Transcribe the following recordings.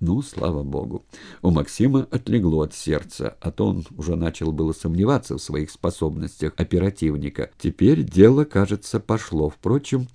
Ну, слава богу. У Максима отлегло от сердца, а то он уже начал было сомневаться в своих способностях оперативника. Теперь дело, кажется, пошло. Впрочем,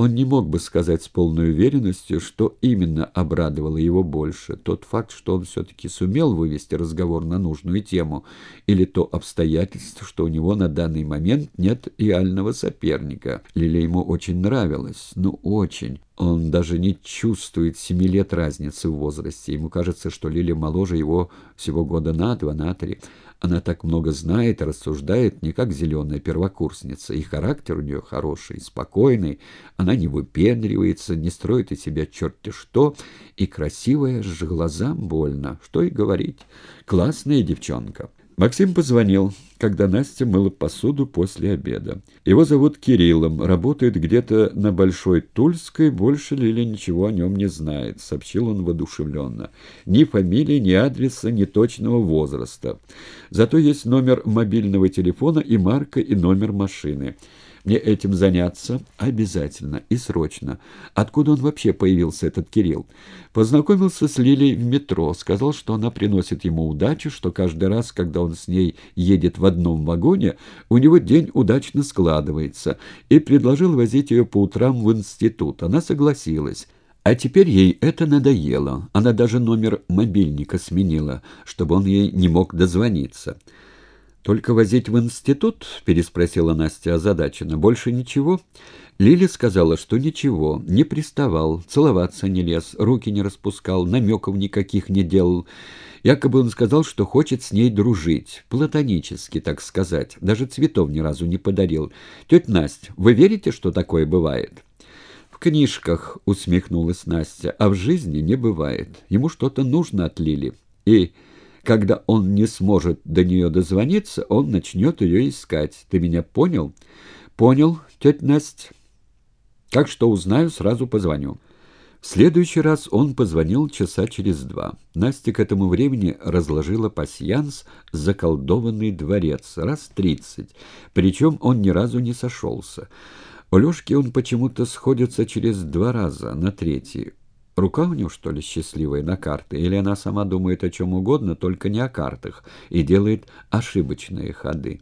он не мог бы сказать с полной уверенностью, что именно обрадовало его больше. Тот факт, что он все-таки сумел вывести разговор на нужную тему, или то обстоятельство, что у него на данный момент нет реального соперника. Лиле ему очень нравилось, ну очень. Он даже не чувствует семи лет разницы в возрасте. Ему кажется, что Лиля моложе его всего года на два, на три. Она так много знает, рассуждает, не как зеленая первокурсница, и характер у нее хороший, спокойный, она не выпендривается, не строит из себя черти что, и красивая, ж глазам больно, что и говорить. Классная девчонка. Максим позвонил, когда Настя мыла посуду после обеда. Его зовут Кириллом, работает где-то на Большой Тульской, больше Лиля ничего о нем не знает, сообщил он воодушевленно. Ни фамилии, ни адреса, ни точного возраста. Зато есть номер мобильного телефона и марка, и номер машины. Мне этим заняться обязательно и срочно. Откуда он вообще появился, этот Кирилл? Познакомился с Лилей в метро, сказал, что она приносит ему удачу, что каждый раз, когда он с ней едет в одном вагоне, у него день удачно складывается, и предложил возить ее по утрам в институт. Она согласилась. А теперь ей это надоело. Она даже номер мобильника сменила, чтобы он ей не мог дозвониться. «Только возить в институт?» — переспросила Настя озадаченно. «Больше ничего?» Лили сказала, что ничего, не приставал, целоваться не лез, руки не распускал, намеков никаких не делал. Якобы он сказал, что хочет с ней дружить, платонически, так сказать, даже цветов ни разу не подарил. «Тетя Настя, вы верите, что такое бывает?» «В книжках», — усмехнулась Настя, — «а в жизни не бывает. Ему что-то нужно от Лили. И...» Когда он не сможет до нее дозвониться, он начнет ее искать. Ты меня понял? Понял, тетя Настя. Как что узнаю, сразу позвоню. В следующий раз он позвонил часа через два. Настя к этому времени разложила пасьянс «Заколдованный дворец» раз тридцать, причем он ни разу не сошелся. У Лешки он почему-то сходится через два раза, на третий. Рука у него, что ли, счастливая на карты? Или она сама думает о чем угодно, только не о картах, и делает ошибочные ходы?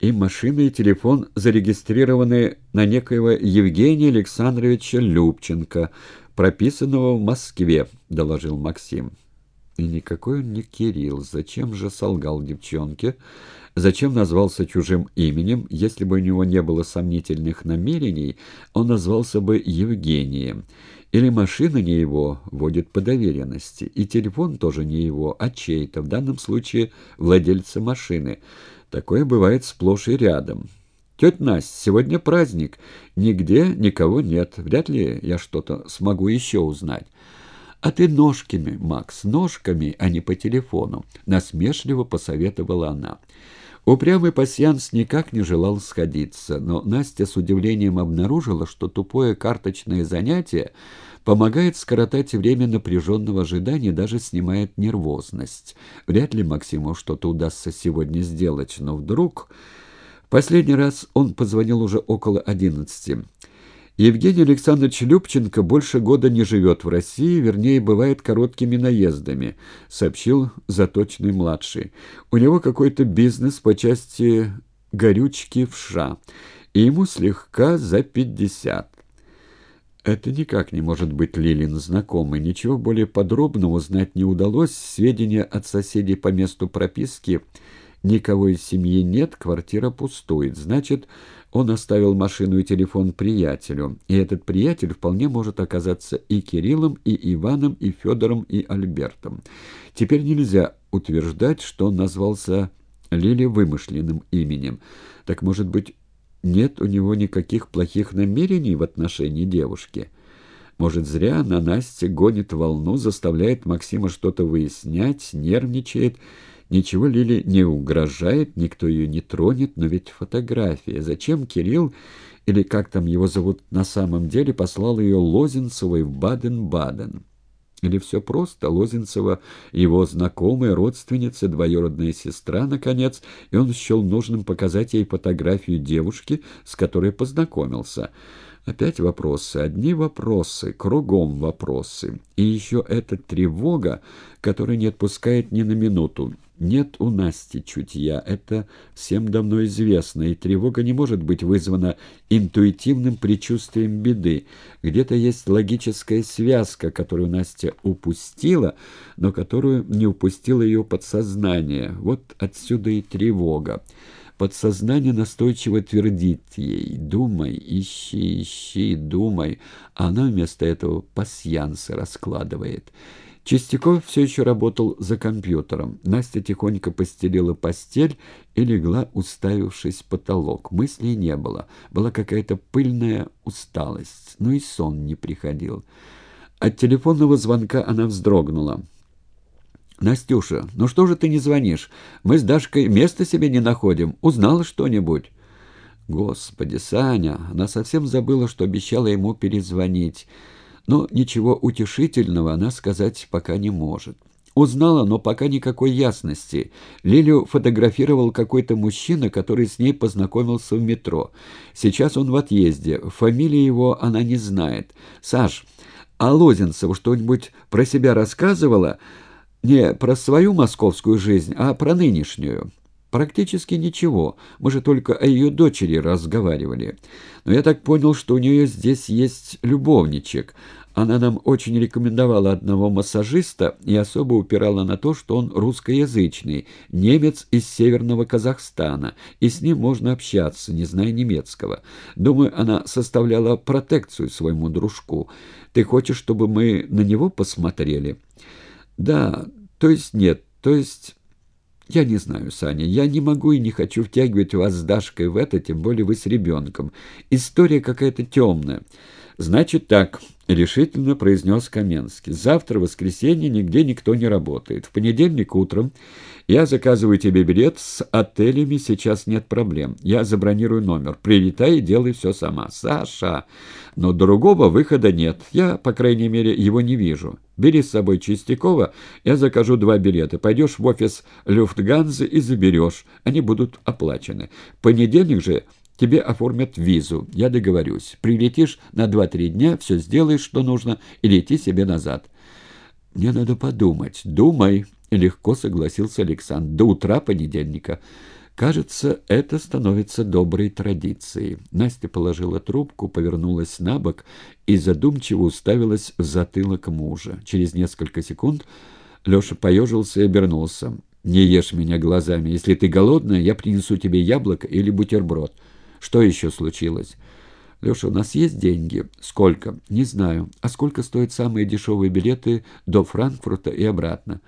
И машина, и телефон зарегистрированы на некоего Евгения Александровича Любченко, прописанного в Москве, доложил Максим. И никакой он не Кирилл. Зачем же солгал девчонке? Зачем назвался чужим именем? Если бы у него не было сомнительных намерений, он назвался бы Евгением. Или машина не его, водит по доверенности, и телефон тоже не его, а чей-то, в данном случае владельца машины. Такое бывает сплошь и рядом. «Тетя Настя, сегодня праздник. Нигде никого нет. Вряд ли я что-то смогу еще узнать». «А ты ножками, Макс, ножками, а не по телефону», — насмешливо посоветовала она. Упрямый пасьянс никак не желал сходиться, но Настя с удивлением обнаружила, что тупое карточное занятие помогает скоротать время напряженного ожидания, даже снимает нервозность. Вряд ли Максиму что-то удастся сегодня сделать, но вдруг... Последний раз он позвонил уже около одиннадцати. Евгений Александрович Любченко больше года не живет в России, вернее, бывает короткими наездами, сообщил Заточный младший. У него какой-то бизнес по части горючки в ША, и ему слегка за пятьдесят. Это никак не может быть Лилин знакомый. Ничего более подробного узнать не удалось. Сведения от соседей по месту прописки никого из семьи нет, квартира пустует. Значит, он оставил машину и телефон приятелю, и этот приятель вполне может оказаться и Кириллом, и Иваном, и Федором, и Альбертом. Теперь нельзя утверждать, что он назвался Лили вымышленным именем. Так, может быть, нет у него никаких плохих намерений в отношении девушки? Может, зря на Насте гонит волну, заставляет Максима что-то выяснять, нервничает, Ничего Лили не угрожает, никто ее не тронет, но ведь фотография. Зачем Кирилл, или как там его зовут на самом деле, послал ее Лозенцевой в Баден-Баден? Или все просто, Лозенцева его знакомая, родственница, двоюродная сестра, наконец, и он счел нужным показать ей фотографию девушки, с которой познакомился. Опять вопросы, одни вопросы, кругом вопросы. И еще эта тревога, которая не отпускает ни на минуту. Нет у Насти чутья, это всем давно известно, и тревога не может быть вызвана интуитивным предчувствием беды. Где-то есть логическая связка, которую Настя упустила, но которую не упустило ее подсознание. Вот отсюда и тревога. Подсознание настойчиво твердит ей «Думай, ищи, ищи, думай», а она вместо этого пасьянсы раскладывает. Чистяков все еще работал за компьютером. Настя тихонько постелила постель и легла, уставившись в потолок. Мыслей не было. Была какая-то пыльная усталость, но и сон не приходил. От телефонного звонка она вздрогнула. «Настюша, ну что же ты не звонишь? Мы с Дашкой места себе не находим. Узнала что-нибудь?» «Господи, Саня!» Она совсем забыла, что обещала ему перезвонить. Но ничего утешительного она сказать пока не может. Узнала, но пока никакой ясности. Лилю фотографировал какой-то мужчина, который с ней познакомился в метро. Сейчас он в отъезде. Фамилии его она не знает. «Саш, а Лозенцева что-нибудь про себя рассказывала?» Не про свою московскую жизнь, а про нынешнюю. Практически ничего. Мы же только о ее дочери разговаривали. Но я так понял, что у нее здесь есть любовничек. Она нам очень рекомендовала одного массажиста и особо упирала на то, что он русскоязычный, немец из северного Казахстана, и с ним можно общаться, не зная немецкого. Думаю, она составляла протекцию своему дружку. Ты хочешь, чтобы мы на него посмотрели?» Да, то есть нет, то есть... Я не знаю, Саня, я не могу и не хочу втягивать вас с Дашкой в это, тем более вы с ребенком. История какая-то темная. Значит так, — решительно произнес Каменский. «Завтра, воскресенье, нигде никто не работает. В понедельник утром я заказываю тебе билет с отелями, сейчас нет проблем. Я забронирую номер. Прилетай и делай все сама. Саша! Но другого выхода нет. Я, по крайней мере, его не вижу. Бери с собой Чистякова, я закажу два билета. Пойдешь в офис Люфтганзы и заберешь. Они будут оплачены. В понедельник же Тебе оформят визу, я договорюсь. Прилетишь на два-три дня, все сделаешь, что нужно, и лети себе назад. Мне надо подумать. Думай, легко согласился Александр. До утра понедельника. Кажется, это становится доброй традицией. Настя положила трубку, повернулась на бок и задумчиво уставилась в затылок мужа. Через несколько секунд Леша поежился и обернулся. «Не ешь меня глазами. Если ты голодная, я принесу тебе яблоко или бутерброд». Что еще случилось? Леша, у нас есть деньги? Сколько? Не знаю. А сколько стоят самые дешевые билеты до Франкфурта и обратно?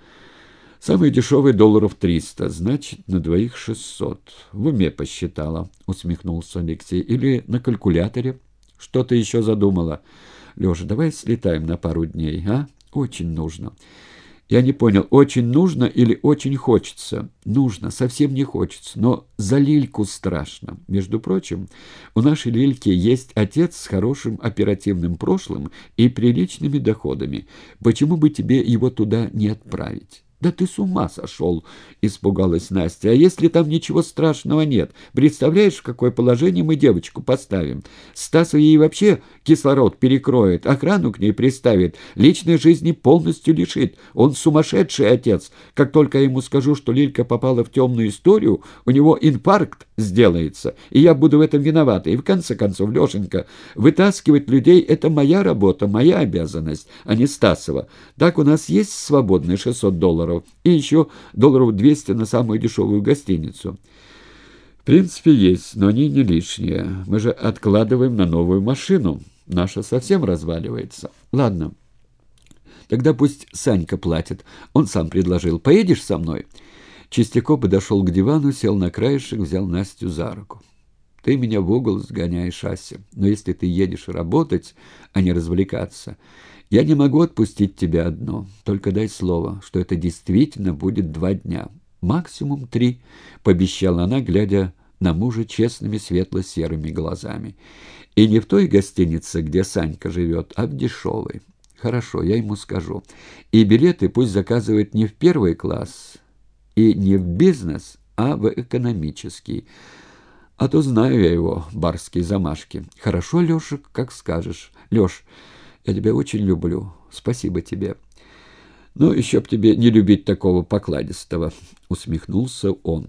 Самые дешевые долларов триста, значит, на двоих шестьсот. В уме посчитала, усмехнулся Алексей. Или на калькуляторе? Что ты еще задумала? Леша, давай слетаем на пару дней, а? Очень нужно. Я не понял, очень нужно или очень хочется? Нужно, совсем не хочется, но за Лильку страшно. Между прочим, у нашей Лильки есть отец с хорошим оперативным прошлым и приличными доходами. Почему бы тебе его туда не отправить? «Да ты с ума сошел!» — испугалась Настя. «А если там ничего страшного нет? Представляешь, в какое положение мы девочку поставим? Стасу ей вообще кислород перекроет, охрану к ней приставит, личной жизни полностью лишит. Он сумасшедший отец. Как только я ему скажу, что Лилька попала в темную историю, у него инфаркт сделается, и я буду в этом виновата. И в конце концов, Лешенька, вытаскивать людей — это моя работа, моя обязанность, а не Стасова. Так у нас есть свободные 600 долларов долларов и еще долларов 200 на самую дешевую гостиницу. В принципе, есть, но они не лишние. Мы же откладываем на новую машину. Наша совсем разваливается. Ладно, тогда пусть Санька платит. Он сам предложил. Поедешь со мной?» Чистяков подошел к дивану, сел на краешек, взял Настю за руку. «Ты меня в угол сгоняешь, Ася. Но если ты едешь работать, а не развлекаться, я не могу отпустить тебя одно. Только дай слово, что это действительно будет два дня. Максимум три, — пообещала она, глядя на мужа честными светло-серыми глазами. И не в той гостинице, где Санька живет, а в дешевой. Хорошо, я ему скажу. И билеты пусть заказывает не в первый класс и не в бизнес, а в экономический. А то знаю я его, барские замашки. Хорошо, Леша, как скажешь. Леш, я тебя очень люблю. Спасибо тебе. Ну, еще б тебе не любить такого покладистого, усмехнулся он.